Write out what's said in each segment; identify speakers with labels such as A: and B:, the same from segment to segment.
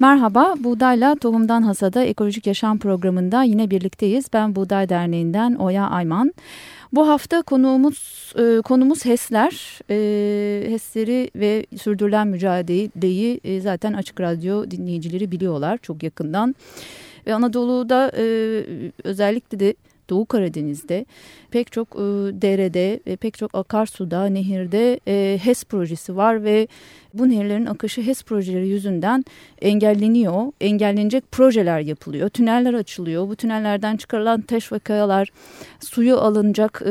A: Merhaba, Buğdayla Tohumdan Hasada Ekolojik Yaşam programında yine birlikteyiz. Ben Buğday Derneği'nden Oya Ayman. Bu hafta konuğumuz e, konumuz HES'ler. E, HES'leri ve sürdürülen mücadeleyi e, zaten Açık Radyo dinleyicileri biliyorlar çok yakından. Ve Anadolu'da e, özellikle de Doğu Karadeniz'de pek çok e, derede ve pek çok akarsuda, nehirde e, HES projesi var ve bu nehirlerin akışı HES projeleri yüzünden engelleniyor. Engellenecek projeler yapılıyor. Tüneller açılıyor. Bu tünellerden çıkarılan taş ve kayalar suyu alınacak e,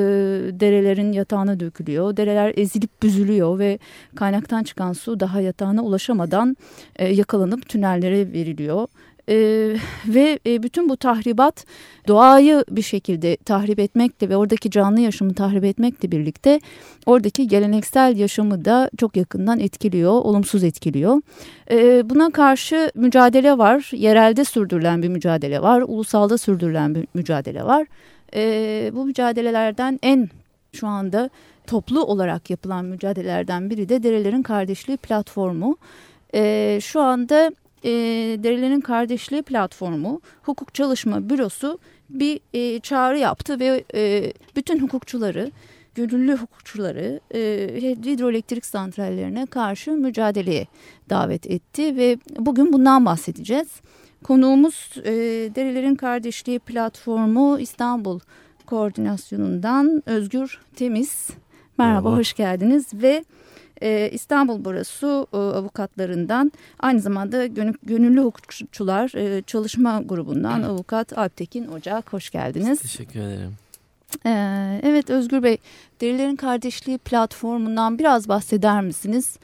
A: derelerin yatağına dökülüyor. Dereler ezilip büzülüyor ve kaynaktan çıkan su daha yatağına ulaşamadan e, yakalanıp tünellere veriliyor. Ee, ve e, bütün bu tahribat doğayı bir şekilde tahrip etmekle ve oradaki canlı yaşamı tahrip etmekle birlikte oradaki geleneksel yaşamı da çok yakından etkiliyor, olumsuz etkiliyor. Ee, buna karşı mücadele var, yerelde sürdürülen bir mücadele var, ulusalda sürdürülen bir mücadele var. Ee, bu mücadelelerden en şu anda toplu olarak yapılan mücadelelerden biri de Derelerin Kardeşliği platformu. Ee, şu anda e, Derilerin Kardeşliği Platformu Hukuk Çalışma Bürosu bir e, çağrı yaptı ve e, bütün hukukçuları, gönüllü hukukçuları e, hidroelektrik santrallerine karşı mücadeleye davet etti ve bugün bundan bahsedeceğiz. Konuğumuz e, Derilerin Kardeşliği Platformu İstanbul Koordinasyonu'ndan Özgür Temiz. Merhaba, Merhaba. hoş geldiniz ve e, İstanbul Barosu e, avukatlarından aynı zamanda gönüllü hukukçular e, çalışma grubundan avukat Alptekin Ocak hoş geldiniz.
B: Teşekkür ederim.
A: Ee, evet Özgür Bey, Derilerin Kardeşliği platformundan biraz bahseder misiniz?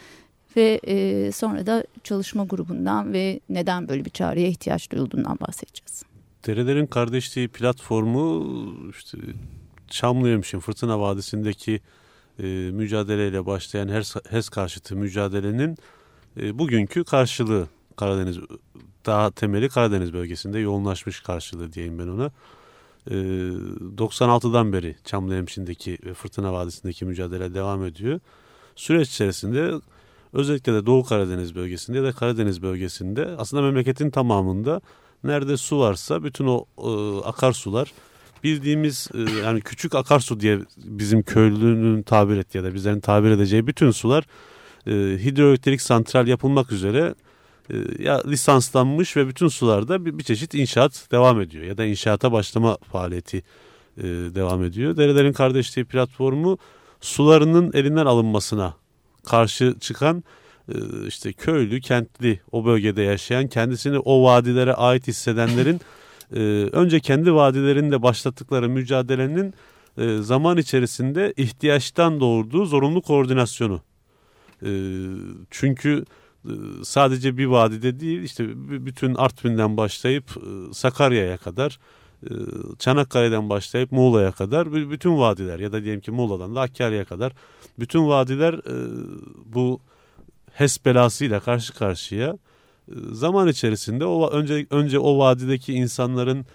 A: Ve e, sonra da çalışma grubundan ve neden böyle bir çağrıya ihtiyaç duyulduğundan bahsedeceğiz.
C: Derilerin Kardeşliği platformu işte Çamlıhemşin Fırtına Vadisi'ndeki e, mücadeleyle başlayan HES karşıtı mücadelenin e, bugünkü karşılığı Karadeniz daha temeli Karadeniz bölgesinde yoğunlaşmış karşılığı diyeyim ben ona. E, 96'dan beri Çamlıhemşin'deki ve Fırtına Vadisi'ndeki mücadele devam ediyor. Süreç içerisinde özellikle de Doğu Karadeniz bölgesinde ya da Karadeniz bölgesinde aslında memleketin tamamında nerede su varsa bütün o e, akarsular bildiğimiz e, yani küçük akarsu diye bizim köylünün tabir ettiği ya da bizlerin tabir edeceği bütün sular e, hidroelektrik santral yapılmak üzere e, ya lisanslanmış ve bütün sularda bir, bir çeşit inşaat devam ediyor ya da inşaata başlama faaliyeti e, devam ediyor. Derelerin Kardeşliği platformu sularının elinden alınmasına karşı çıkan e, işte köylü, kentli o bölgede yaşayan kendisini o vadilere ait hissedenlerin e, önce kendi vadilerinde başlattıkları mücadelenin e, zaman içerisinde ihtiyaçtan doğurduğu zorunlu koordinasyonu. E, çünkü e, sadece bir vadide değil işte bütün Artvin'den başlayıp e, Sakarya'ya kadar e, Çanakkale'den başlayıp Muğla'ya kadar bütün vadiler ya da diyelim ki Muğla'dan da Hakkari'ye kadar bütün vadiler bu HES belasıyla karşı karşıya zaman içerisinde o önce önce o vadideki insanların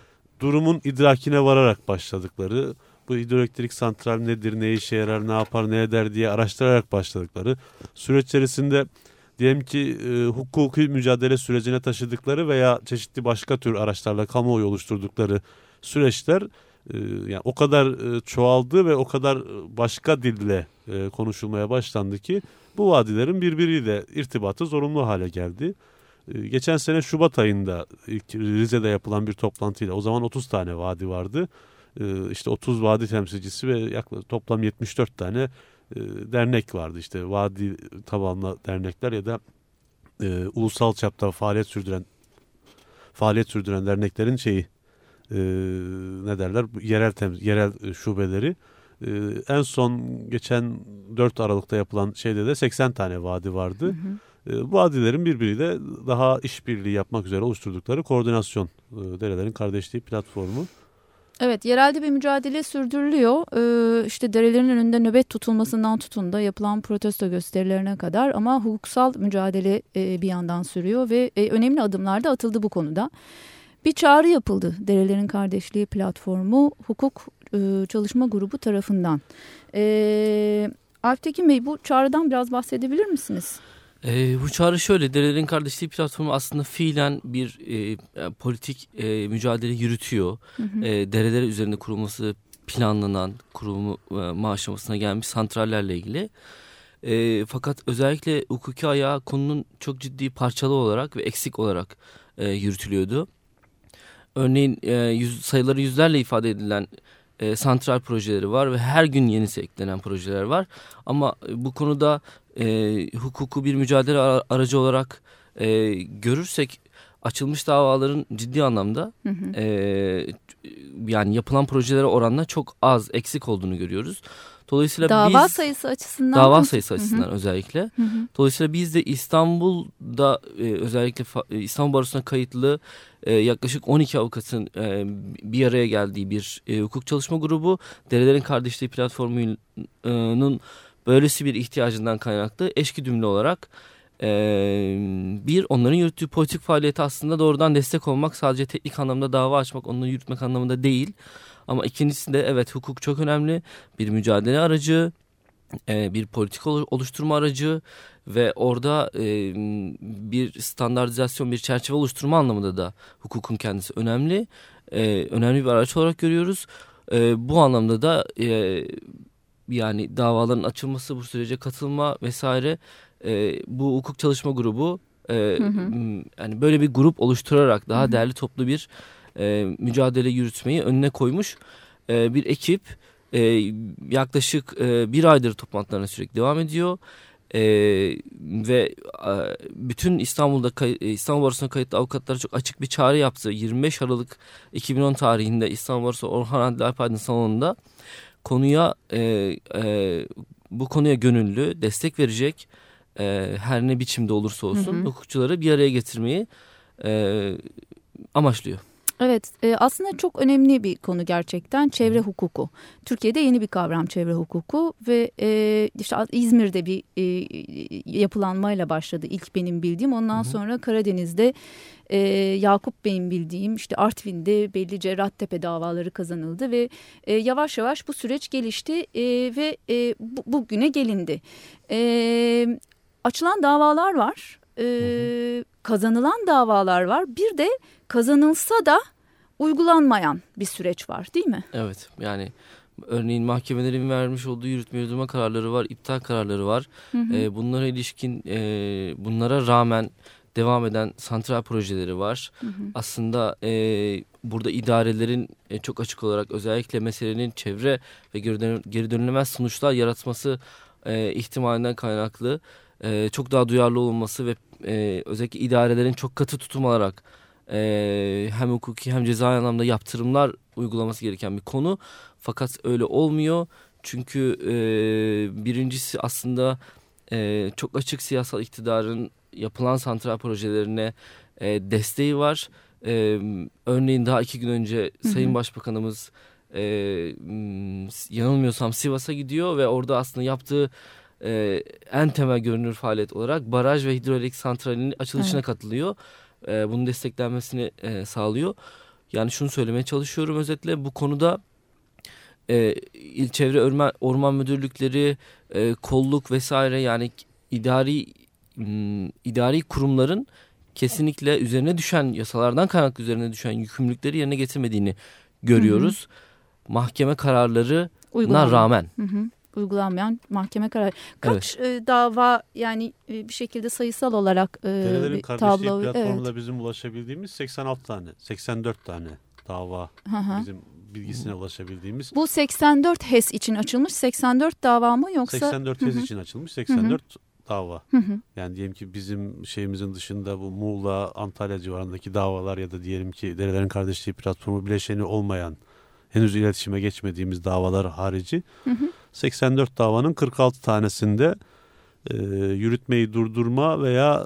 C: durumun idrakine vararak başladıkları, bu hidroelektrik santral nedir, ne işe yarar, ne yapar, ne eder diye araştırarak başladıkları süreç içerisinde diyelim ki e, hukuki mücadele sürecine taşıdıkları veya çeşitli başka tür araçlarla kamuoyu oluşturdukları süreçler e, yani o kadar e, çoğaldı ve o kadar başka dille e, konuşulmaya başlandı ki bu vadilerin birbiriyle irtibatı zorunlu hale geldi. Ee, geçen sene Şubat ayında Rize'de yapılan bir toplantıyla o zaman 30 tane vadi vardı. Ee, işte 30 vadi temsilcisi ve yaklaşık toplam 74 tane e, dernek vardı. İşte vadi tabanlı dernekler ya da e, ulusal çapta faaliyet sürdüren faaliyet sürdüren derneklerin şeyi e, ne derler yerel temsil, yerel şubeleri en son geçen 4 Aralık'ta yapılan şeyde de 80 tane vadi vardı. Hı hı. Bu ee, vadilerin birbiriyle daha işbirliği yapmak üzere oluşturdukları koordinasyon e, derelerin kardeşliği platformu.
A: Evet yerelde bir mücadele sürdürülüyor. Ee, işte derelerin önünde nöbet tutulmasından tutun da yapılan protesto gösterilerine kadar ama hukuksal mücadele e, bir yandan sürüyor ve e, önemli adımlar da atıldı bu konuda. Bir çağrı yapıldı Derelerin Kardeşliği Platformu Hukuk Çalışma Grubu tarafından. E, Alptekin Bey bu çağrıdan biraz bahsedebilir misiniz?
B: E, bu çağrı şöyle, Derelerin Kardeşliği platformu aslında fiilen bir e, politik e, mücadele yürütüyor. Hı hı. E, dereler üzerinde kurulması planlanan, kurumu e, aşamasına gelmiş santrallerle ilgili. E, fakat özellikle hukuki ayağı konunun çok ciddi parçalı olarak ve eksik olarak e, yürütülüyordu. Örneğin e, yüz, sayıları yüzlerle ifade edilen e, santral projeleri var ve her gün yenisi eklenen projeler var. Ama bu konuda e, hukuku bir mücadele aracı olarak e, görürsek açılmış davaların ciddi anlamda hı hı. E, yani yapılan projelere oranla çok az eksik olduğunu görüyoruz.
A: Dolayısıyla dava biz, sayısı açısından
B: dava sayısı açısından hı hı. özellikle. Hı hı. Dolayısıyla biz de İstanbul'da e, özellikle e, İstanbul Barosu'na kayıtlı e, yaklaşık 12 avukatın e, bir araya geldiği bir e, hukuk çalışma grubu Derelerin Kardeşliği platformunun böylesi bir ihtiyacından kaynaklı eşgüdümlü olarak e, bir onların yürüttüğü politik faaliyeti aslında doğrudan destek olmak sadece teknik anlamda dava açmak onları yürütmek anlamında değil. Ama ikincisi de evet hukuk çok önemli bir mücadele aracı e, bir politik oluşturma aracı ve orada e, bir standartizasyon bir çerçeve oluşturma anlamında da hukukun kendisi önemli e, önemli bir araç olarak görüyoruz. Bu anlamda da yani davaların açılması bu sürece katılma vesaire bu hukuk çalışma grubu yani böyle bir grup oluşturarak daha hı hı. değerli toplu bir e, mücadele yürütmeyi önüne koymuş e, bir ekip e, yaklaşık e, bir aydır toplantılarına sürekli devam ediyor. Ee, ve e, bütün İstanbul'da kay, İstanbul Barosu'na kayıtlı avukatlara çok açık bir çağrı yaptı. 25 Aralık 2010 tarihinde İstanbul Barosu Orhan Adli Alpaydın salonunda konuya e, e, bu konuya gönüllü destek verecek e, her ne biçimde olursa olsun hı hı. hukukçuları bir araya getirmeyi e, amaçlıyor.
A: Evet e, aslında çok önemli bir konu gerçekten çevre hukuku. Türkiye'de yeni bir kavram çevre hukuku ve e, işte İzmir'de bir e, yapılanmayla başladı ilk benim bildiğim. Ondan Hı -hı. sonra Karadeniz'de e, Yakup Bey'in bildiğim işte Artvin'de belli Cerrahtepe davaları kazanıldı ve e, yavaş yavaş bu süreç gelişti e, ve e, bu, bugüne gelindi. E, açılan davalar var, e, kazanılan davalar var bir de kazanılsa da uygulanmayan bir süreç var değil mi?
B: Evet yani örneğin mahkemelerin vermiş olduğu yürütme yürütme kararları var, iptal kararları var. Hı hı. E, bunlara ilişkin e, bunlara rağmen devam eden santral projeleri var. Hı hı. Aslında e, burada idarelerin e, çok açık olarak özellikle meselenin çevre ve geri, dön geri dönülemez sonuçlar yaratması e, ihtimalinden kaynaklı e, çok daha duyarlı olması ve e, özellikle idarelerin çok katı tutum alarak e, hem hukuki hem ceza anlamda yaptırımlar uygulaması gereken bir konu. Fakat öyle olmuyor. Çünkü e, birincisi aslında e, çok açık siyasal iktidarın yapılan santral projelerine e, desteği var. E, örneğin daha iki gün önce Sayın hı hı. Başbakanımız e, yanılmıyorsam Sivas'a gidiyor ve orada aslında yaptığı e, en temel görünür faaliyet olarak baraj ve hidroelektrik santralinin açılışına evet. katılıyor e, bunun desteklenmesini e, sağlıyor. Yani şunu söylemeye çalışıyorum özetle bu konuda e, il çevre orman, orman müdürlükleri, e, kolluk vesaire yani idari m, idari kurumların kesinlikle üzerine düşen yasalardan kaynaklı üzerine düşen yükümlülükleri yerine getirmediğini görüyoruz. Hı hı. Mahkeme kararlarına rağmen. Hı hı
A: uygulanmayan mahkeme kararı. Kaç evet. e, dava yani e, bir şekilde sayısal olarak
C: e, bir tablo. platformunda evet. bizim ulaşabildiğimiz 86 tane, 84 tane dava Aha. bizim bilgisine ulaşabildiğimiz.
A: Bu 84 HES için açılmış 84 dava mı yoksa?
C: 84 HES için açılmış 84 Hı-hı. dava. Yani diyelim ki bizim şeyimizin dışında bu Muğla, Antalya civarındaki davalar ya da diyelim ki Derelerin Kardeşliği platformu bileşeni olmayan henüz iletişime geçmediğimiz davalar harici hı hı. 84 davanın 46 tanesinde e, yürütmeyi durdurma veya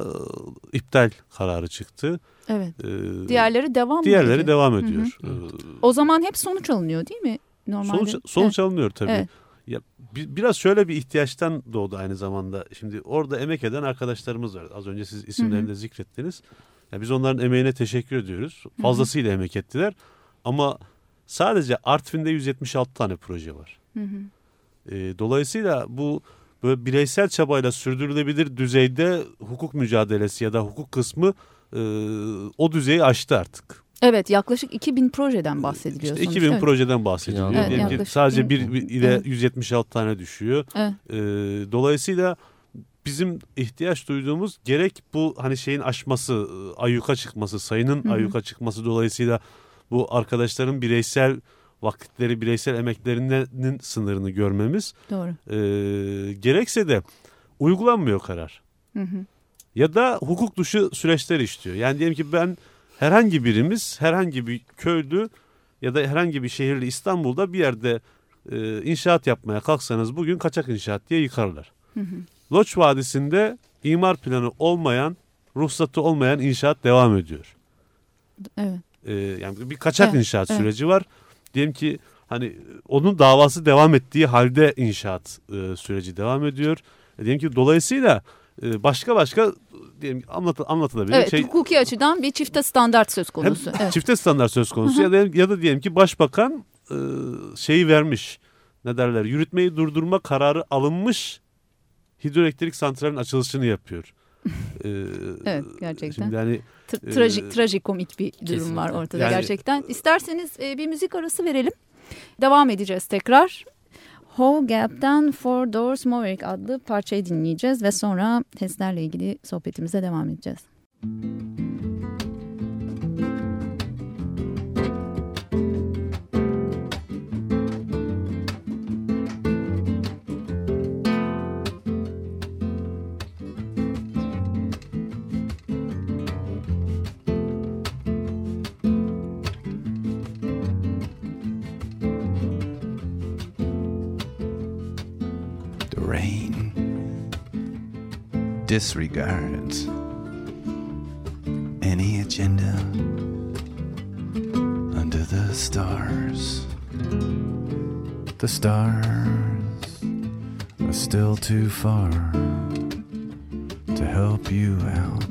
C: e, iptal kararı çıktı.
A: Evet. Ee, diğerleri devam
C: Diğerleri ediyor. devam ediyor. Hı hı.
A: Ee, o zaman hep sonuç alınıyor değil mi?
C: Normalde. Sonuç, sonuç evet. alınıyor tabii. Evet. Ya, biraz şöyle bir ihtiyaçtan doğdu aynı zamanda. Şimdi orada emek eden arkadaşlarımız var. Az önce siz isimlerini de zikrettiniz. Ya biz onların emeğine teşekkür ediyoruz. Fazlasıyla hı hı. emek ettiler. Ama sadece Artvin'de 176 tane proje var. Hı hı. E, dolayısıyla bu böyle bireysel çabayla sürdürülebilir düzeyde hukuk mücadelesi ya da hukuk kısmı e, o düzeyi aştı artık.
A: Evet yaklaşık 2000 projeden bahsediliyor.
C: İşte 2000
A: evet.
C: projeden bahsediliyor.
B: Evet,
C: ki
A: yaklaşık
C: sadece bir ile
A: Evet.
C: 176 tane düşüyor.
A: Evet.
C: Ee, dolayısıyla bizim ihtiyaç duyduğumuz gerek bu hani şeyin aşması, ayyuka çıkması, sayının
A: Hı hı.
C: ayyuka çıkması dolayısıyla bu arkadaşların bireysel vakitleri, bireysel emeklerinin sınırını görmemiz.
A: Doğru.
C: Ee, gerekse de uygulanmıyor karar.
A: Hı hı.
C: Ya da hukuk dışı süreçler işliyor. Yani diyelim ki ben herhangi birimiz herhangi bir köylü ya da herhangi bir şehirli İstanbul'da bir yerde e, inşaat yapmaya kalksanız bugün kaçak inşaat diye yıkarlar.
A: Hı hı.
C: Loç Vadisi'nde imar planı olmayan, ruhsatı olmayan inşaat devam ediyor.
A: Evet.
C: Ee, yani bir kaçak
A: Evet,
C: inşaat
A: evet.
C: süreci var. Diyelim ki hani onun davası devam ettiği halde inşaat e, süreci devam ediyor. E, diyelim ki dolayısıyla e, başka başka diyelim anlat, anlatılabilir.
A: Evet,
C: şey,
A: hukuki açıdan bir çifte standart söz
C: hem
A: konusu. Evet.
C: çifte standart söz konusu ya da, ya da diyelim ki başbakan e, şeyi vermiş. Ne derler? Yürütmeyi durdurma kararı alınmış hidroelektrik santralin açılışını yapıyor. Ee,
A: Evet, gerçekten.
C: Şimdi hani
A: Tra- trajik, trajikomik bir durum
B: kesinlikle.
A: var ortada
C: Yani-
A: gerçekten. İsterseniz e, bir müzik arası verelim. Devam edeceğiz tekrar. Whole Gap'ten Four Doors Maverick adlı parçayı dinleyeceğiz ve sonra testlerle ilgili sohbetimize devam edeceğiz.
D: The disregards any agenda under the stars. The stars are still too far to help you out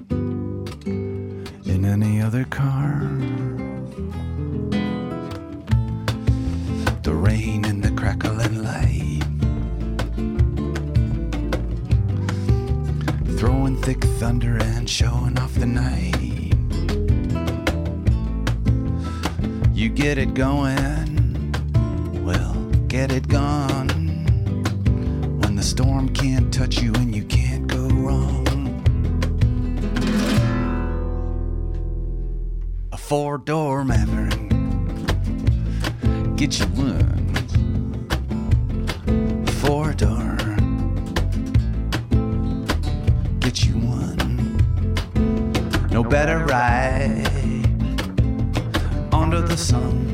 D: in any other car. Showing off the night. You get it going, well, get it gone. When the storm can't touch you and you can't go wrong. A four door Maverick, get you one. Four door get you one. Better ride under the sun.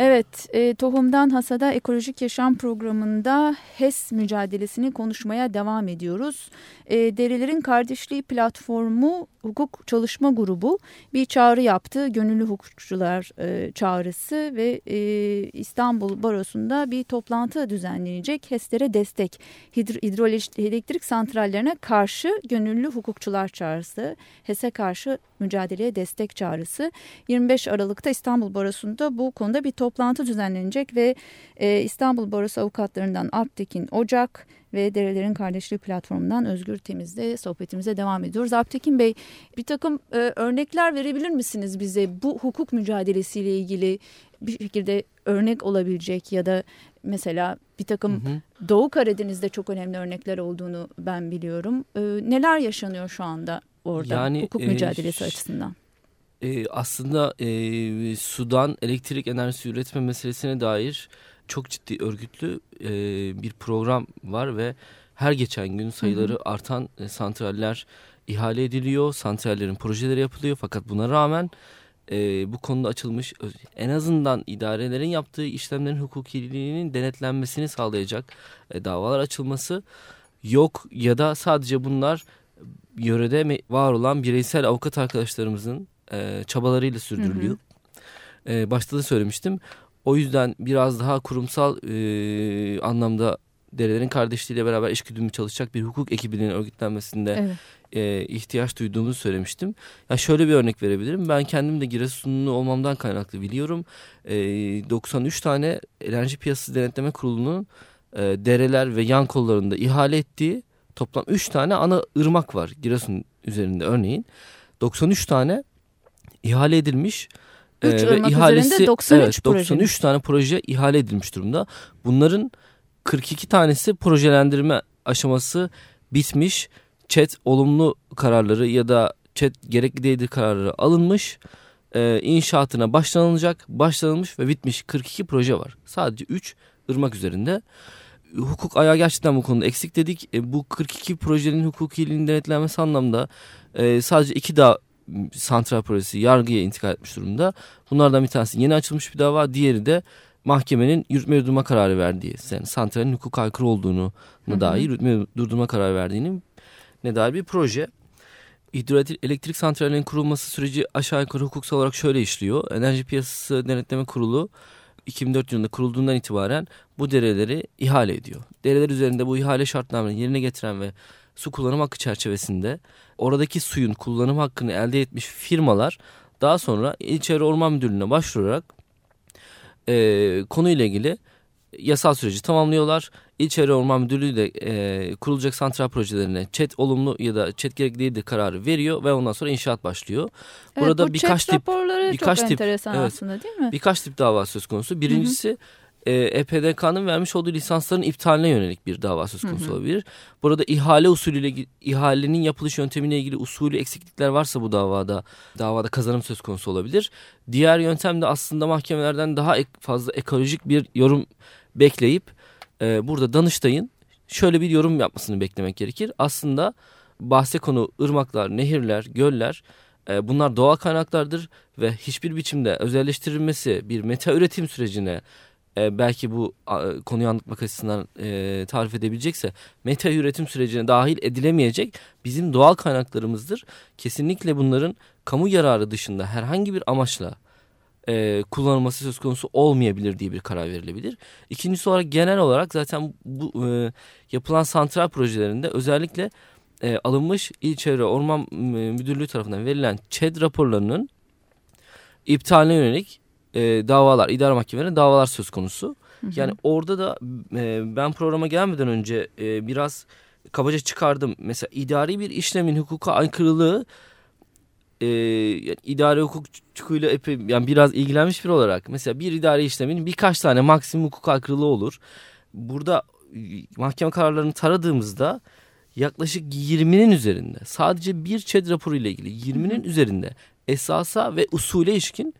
A: E, Tohumdan Hasada Ekolojik Yaşam Programı'nda HES mücadelesini konuşmaya devam ediyoruz. E, Derilerin Kardeşliği Platformu Hukuk Çalışma Grubu bir çağrı yaptı. Gönüllü hukukçular e, çağrısı ve e, İstanbul Barosu'nda bir toplantı düzenlenecek. HES'lere destek, hidroelektrik santrallerine karşı gönüllü hukukçular çağrısı, HES'e karşı mücadeleye destek çağrısı. 25 Aralık'ta İstanbul Barosu'nda bu konuda bir toplantı düzenlenecek ve e, İstanbul Barosu avukatlarından Alptekin Ocak ve Derelerin Kardeşliği platformundan Özgür Temiz'de sohbetimize devam ediyoruz. Alptekin Bey bir takım e, örnekler verebilir misiniz bize bu hukuk mücadelesiyle ilgili bir şekilde örnek olabilecek ya da mesela bir takım hı hı. Doğu Karadeniz'de çok önemli örnekler olduğunu ben biliyorum. E, neler yaşanıyor şu anda orada yani, hukuk e, mücadelesi açısından?
B: E, aslında e, sudan elektrik enerjisi üretme meselesine dair çok ciddi örgütlü e, bir program var ve her geçen gün sayıları hı hı. artan e, santraller ihale ediliyor. Santrallerin projeleri yapılıyor fakat buna rağmen e, bu konuda açılmış en azından idarelerin yaptığı işlemlerin hukukiliğinin denetlenmesini sağlayacak e, davalar açılması yok ya da sadece bunlar yörede var olan bireysel avukat arkadaşlarımızın e, çabalarıyla sürdürülüyor. Hı hı. E, başta da söylemiştim. O yüzden biraz daha kurumsal e, anlamda Derelerin kardeşliğiyle beraber eşgüdümlü çalışacak bir hukuk ekibinin örgütlenmesinde evet. e, ihtiyaç duyduğumu söylemiştim. Ya şöyle bir örnek verebilirim. Ben kendim de Giresunlu olmamdan kaynaklı biliyorum. E, 93 tane enerji piyasası denetleme kurulunun e, dereler ve yan kollarında ihale ettiği toplam 3 tane ana ırmak var Giresun üzerinde örneğin. 93 tane ihale edilmiş.
A: 3 ee, ihalesi 93 evet,
B: 93 proje. tane proje ihale edilmiş durumda. Bunların 42 tanesi projelendirme aşaması bitmiş. Chat olumlu kararları ya da chat gerekli değildir kararları alınmış. Ee, inşaatına başlanılacak, başlanılmış ve bitmiş 42 proje var. Sadece 3 ırmak üzerinde. Hukuk ayağı gerçekten bu konuda eksik dedik. E, bu 42 projenin hukukiliğinin denetlenmesi anlamda e, sadece iki daha santral projesi yargıya intikal etmiş durumda. Bunlardan bir tanesi yeni açılmış bir dava, diğeri de mahkemenin yürütme durdurma kararı verdiği, yani santralin hukuk aykırı olduğunu dair yürütme durdurma kararı verdiğini ne dair bir proje. Hidroelektrik santralinin kurulması süreci aşağı yukarı hukuksal olarak şöyle işliyor. Enerji Piyasası Denetleme Kurulu 2004 yılında kurulduğundan itibaren bu dereleri ihale ediyor. Dereler üzerinde bu ihale şartlarını yerine getiren ve su kullanım hakkı çerçevesinde oradaki suyun kullanım hakkını elde etmiş firmalar daha sonra İl Orman Müdürlüğü'ne başvurarak e, konuyla ilgili yasal süreci tamamlıyorlar. İl Orman Müdürlüğü de e, kurulacak santral projelerine çet olumlu ya da çet gerekli değildir kararı veriyor ve ondan sonra inşaat başlıyor.
A: Evet, Burada bu birkaç tip birkaç çok tip enteresan evet, aslında değil mi?
B: Birkaç tip dava söz konusu. Birincisi hı hı e, EPDK'nın vermiş olduğu lisansların iptaline yönelik bir dava söz konusu hı hı. olabilir. Burada ihale usulüyle ihalenin yapılış yöntemine ilgili usulü eksiklikler varsa bu davada davada kazanım söz konusu olabilir. Diğer yöntem de aslında mahkemelerden daha ek, fazla ekolojik bir yorum bekleyip e, burada Danıştay'ın şöyle bir yorum yapmasını beklemek gerekir. Aslında bahse konu ırmaklar, nehirler, göller e, bunlar doğal kaynaklardır ve hiçbir biçimde özelleştirilmesi bir meta üretim sürecine e, belki bu a, konuyu anlatmak açısından e, tarif edebilecekse meta üretim sürecine dahil edilemeyecek bizim doğal kaynaklarımızdır. Kesinlikle bunların kamu yararı dışında herhangi bir amaçla e, kullanılması söz konusu olmayabilir diye bir karar verilebilir. İkincisi olarak genel olarak zaten bu e, yapılan santral projelerinde özellikle e, alınmış İl Çevre Orman Müdürlüğü tarafından verilen ÇED raporlarının iptaline yönelik e, davalar, idare mahkemelerinde davalar söz konusu. Hı hı. Yani orada da e, ben programa gelmeden önce e, biraz kabaca çıkardım. Mesela idari bir işlemin hukuka aykırılığı e, yani idari hukukçuyla epey yani biraz ilgilenmiş bir olarak mesela bir idari işlemin birkaç tane maksimum hukuk aykırılığı olur. Burada e, mahkeme kararlarını taradığımızda yaklaşık 20'nin üzerinde sadece bir ÇED raporu ile ilgili 20'nin üzerinde esasa ve usule ilişkin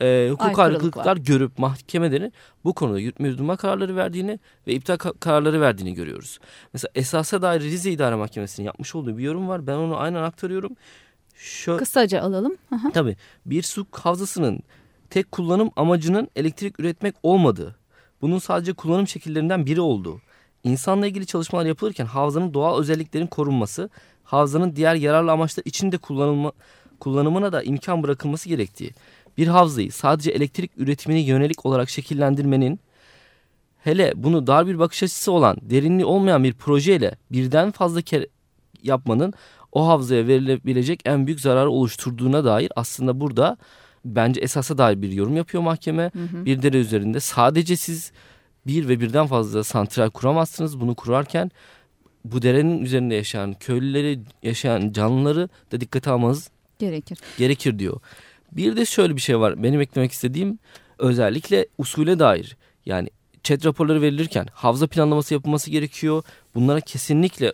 B: e, hukuk ayrılıklar görüp mahkemelerin bu konuda yürütme yurdurma kararları verdiğini ve iptal kararları verdiğini görüyoruz. Mesela esasa dair Rize İdare Mahkemesi'nin yapmış olduğu bir yorum var. Ben onu aynen aktarıyorum.
A: Şu, Kısaca alalım.
B: Aha. Tabii bir su havzasının tek kullanım amacının elektrik üretmek olmadığı, bunun sadece kullanım şekillerinden biri olduğu, insanla ilgili çalışmalar yapılırken havzanın doğal özelliklerin korunması, havzanın diğer yararlı amaçlar için de kullanılma, kullanımına da imkan bırakılması gerektiği, bir havzayı sadece elektrik üretimine yönelik olarak şekillendirmenin, hele bunu dar bir bakış açısı olan, derinliği olmayan bir projeyle birden fazla kere yapmanın o havzaya verilebilecek en büyük zararı oluşturduğuna dair aslında burada bence esasa dair bir yorum yapıyor mahkeme. Hı hı. Bir dere üzerinde sadece siz bir ve birden fazla santral kuramazsınız. Bunu kurarken bu derenin üzerinde yaşayan köylüleri, yaşayan canlıları da dikkate almanız
A: gerekir.
B: Gerekir diyor. Bir de şöyle bir şey var. Benim eklemek istediğim özellikle usule dair. Yani chat raporları verilirken havza planlaması yapılması gerekiyor. Bunlara kesinlikle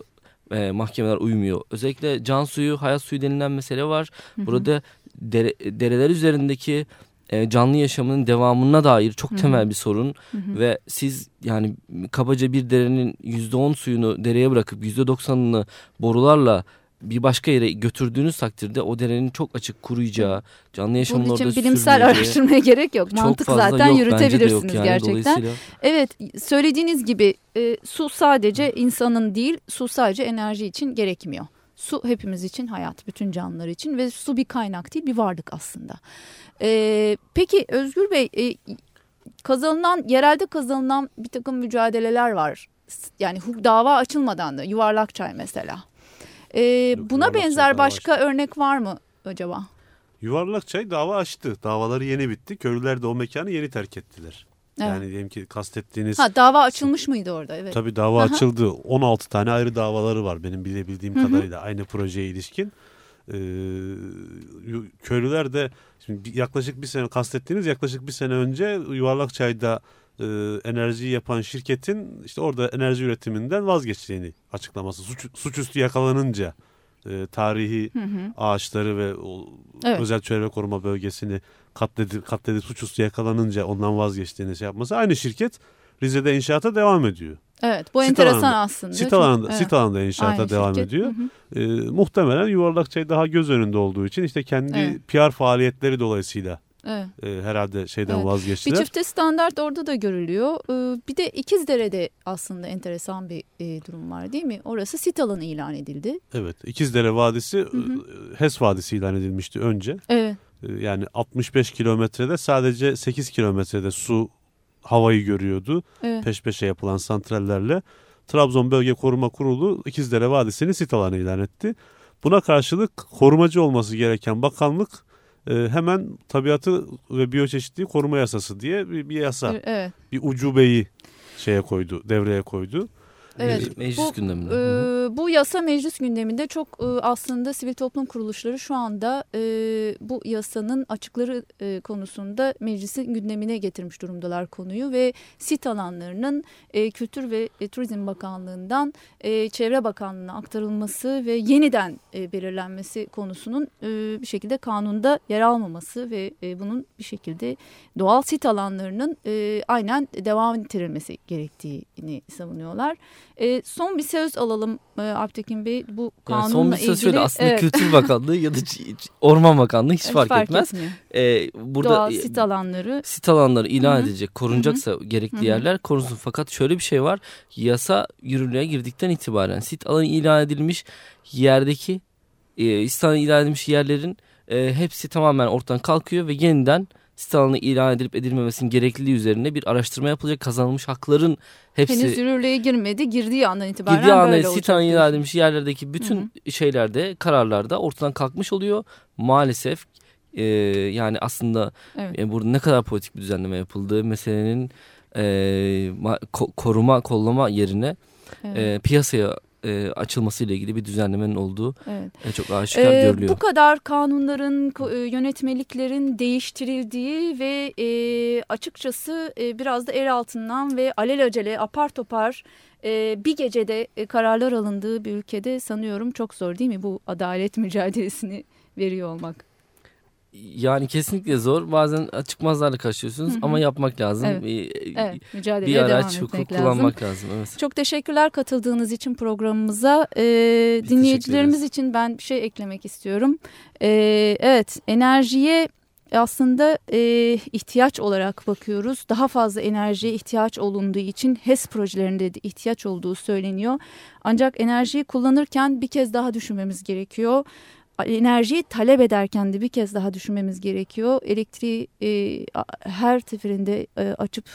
B: e, mahkemeler uymuyor. Özellikle can suyu, hayat suyu denilen mesele var. Burada dere, dereler üzerindeki e, canlı yaşamının devamına dair çok temel bir sorun. Ve siz yani kabaca bir derenin yüzde on suyunu dereye bırakıp yüzde doksanını borularla bir başka yere götürdüğünüz takdirde o derenin çok açık kuruyacağı, canlı yaşamın
A: orada
B: Bunun için
A: bilimsel araştırmaya gerek yok. Mantık zaten yok, yürütebilirsiniz yani, gerçekten. Evet söylediğiniz gibi e, su sadece insanın değil, su sadece enerji için gerekmiyor. Su hepimiz için hayat, bütün canlılar için ve su bir kaynak değil bir varlık aslında. E, peki Özgür Bey e, kazanılan, yerelde kazanılan bir takım mücadeleler var. Yani dava açılmadan da yuvarlak çay mesela. Ee, buna benzer başka açtı. örnek var mı acaba?
C: Yuvarlak çay dava açtı. Davaları yeni bitti. Köylüler de o mekanı yeni terk ettiler. Evet. Yani diyelim ki kastettiğiniz...
A: Ha dava açılmış mıydı orada? Evet.
C: Tabii dava Aha. açıldı. 16 tane ayrı davaları var benim bilebildiğim Hı-hı. kadarıyla aynı projeye ilişkin. Ee, köylüler de şimdi yaklaşık bir sene kastettiğiniz yaklaşık bir sene önce Yuvarlak Çay'da e, enerjiyi yapan şirketin işte orada enerji üretiminden vazgeçtiğini açıklaması. Suç, suçüstü yakalanınca e, tarihi hı hı. ağaçları ve o, evet. özel çevre koruma bölgesini katledip, katledip suçüstü yakalanınca ondan vazgeçtiğini şey yapması. Aynı şirket Rize'de inşaata devam ediyor.
A: Evet bu sit enteresan alanında, aslında.
C: Sit alanında, evet. sit alanında inşaata Aynı devam şirket. ediyor. Hı hı. E, muhtemelen Yuvarlakçay daha göz önünde olduğu için işte kendi evet. PR faaliyetleri dolayısıyla Evet. E, herhalde şeyden evet. vazgeçtiler.
A: Bir çifte standart orada da görülüyor. E, bir de İkizdere'de aslında enteresan bir e, durum var değil mi? Orası sit alanı ilan edildi.
C: Evet. İkizdere Vadisi hı hı. E, HES Vadisi ilan edilmişti önce. Evet. E, yani 65 kilometrede sadece 8 kilometrede su havayı görüyordu. Evet. Peş peşe yapılan santrallerle. Trabzon Bölge Koruma Kurulu İkizdere Vadisi'ni sit alanı ilan etti. Buna karşılık korumacı olması gereken bakanlık hemen tabiatı ve biyoçeşitliği koruma yasası diye bir, bir yasa, evet. bir ucubeyi şeye koydu, devreye koydu.
B: Evet, meclis bu, gündeminde.
A: E, bu yasa meclis gündeminde çok e, aslında sivil toplum kuruluşları şu anda e, bu yasanın açıkları e, konusunda meclisin gündemine getirmiş durumdalar konuyu ve sit alanlarının e, Kültür ve e, Turizm Bakanlığı'ndan e, Çevre Bakanlığı'na aktarılması ve yeniden e, belirlenmesi konusunun e, bir şekilde kanunda yer almaması ve e, bunun bir şekilde doğal sit alanlarının e, aynen devam ettirilmesi gerektiğini savunuyorlar. E, son bir söz alalım e, Alptekin Bey bu kanunla yani son bir söz ilgili. Şöyle,
B: aslında evet. Kültür Bakanlığı ya da Orman Bakanlığı hiç, hiç fark, fark etmez.
A: E, burada Doğal sit alanları.
B: Sit alanları ilan Hı -hı. edilecek korunacaksa Hı -hı. gerekli Hı -hı. yerler korunsun. Fakat şöyle bir şey var yasa yürürlüğe girdikten itibaren sit alanı ilan edilmiş yerdeki e, ilan edilmiş yerlerin e, hepsi tamamen ortadan kalkıyor ve yeniden sit alanı ilan edilip edilmemesinin gerekliliği üzerine bir araştırma yapılacak. Kazanılmış hakların hepsi...
A: Henüz yürürlüğe girmedi. Girdiği andan itibaren
B: girdiği
A: anda böyle
B: sit alanı ilan edilmiş yerlerdeki bütün Hı -hı. şeylerde, kararlarda ortadan kalkmış oluyor. Maalesef e, yani aslında evet. e, burada ne kadar politik bir düzenleme yapıldığı meselenin e, ko koruma, kollama yerine evet. e, piyasaya e, açılmasıyla ilgili bir düzenlemenin olduğu evet. e, çok aşikar ee, görülüyor.
A: Bu kadar kanunların, e, yönetmeliklerin değiştirildiği ve e, açıkçası e, biraz da el altından ve alelacele apar topar e, bir gecede e, kararlar alındığı bir ülkede sanıyorum çok zor değil mi bu adalet mücadelesini veriyor olmak?
B: Yani kesinlikle zor. Bazen çıkmazlarla karşılıyorsunuz ama yapmak lazım. Evet.
A: Ee, evet, mücadeleye bir araç hukuk kullanmak lazım. Evet. Çok teşekkürler katıldığınız için programımıza. Ee, dinleyicilerimiz için ben bir şey eklemek istiyorum. Ee, evet, enerjiye aslında e, ihtiyaç olarak bakıyoruz. Daha fazla enerjiye ihtiyaç olunduğu için HES projelerinde de ihtiyaç olduğu söyleniyor. Ancak enerjiyi kullanırken bir kez daha düşünmemiz gerekiyor enerjiyi talep ederken de bir kez daha düşünmemiz gerekiyor. Elektriği e, her seferinde e, açıp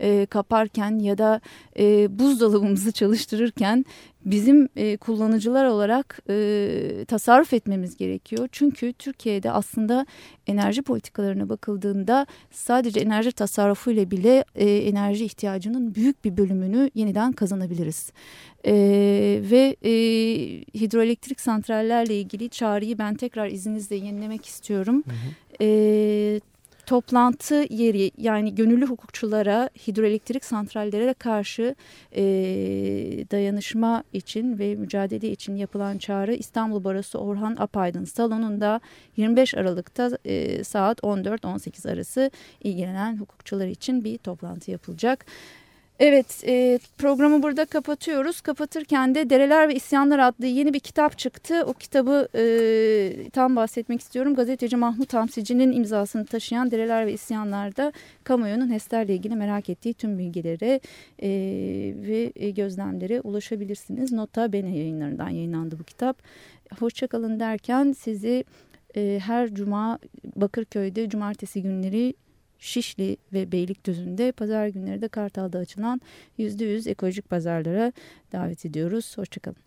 A: e, kaparken ya da e, buzdolabımızı çalıştırırken bizim e, kullanıcılar olarak e, tasarruf etmemiz gerekiyor. Çünkü Türkiye'de aslında enerji politikalarına bakıldığında sadece enerji tasarrufuyla bile e, enerji ihtiyacının büyük bir bölümünü yeniden kazanabiliriz. E, ve e, hidroelektrik santrallerle ilgili çağrıyı ben tekrar izninizle yenilemek istiyorum. Hı hı. E, toplantı yeri yani gönüllü hukukçulara hidroelektrik santrallere karşı e, dayanışma için ve mücadele için yapılan çağrı İstanbul Barosu Orhan Apaydın salonunda 25 Aralık'ta e, saat 14-18 arası ilgilenen hukukçular için bir toplantı yapılacak. Evet e, programı burada kapatıyoruz. Kapatırken de Dereler ve İsyanlar adlı yeni bir kitap çıktı. O kitabı e, tam bahsetmek istiyorum. Gazeteci Mahmut Hamsici'nin imzasını taşıyan Dereler ve İsyanlar'da kamuoyunun HES'lerle ilgili merak ettiği tüm bilgilere e, ve gözlemlere ulaşabilirsiniz. Nota Bene yayınlarından yayınlandı bu kitap. Hoşçakalın derken sizi e, her cuma Bakırköy'de cumartesi günleri Şişli ve Beylikdüzü'nde pazar günleri de Kartal'da açılan %100 ekolojik pazarlara davet ediyoruz. Hoşçakalın.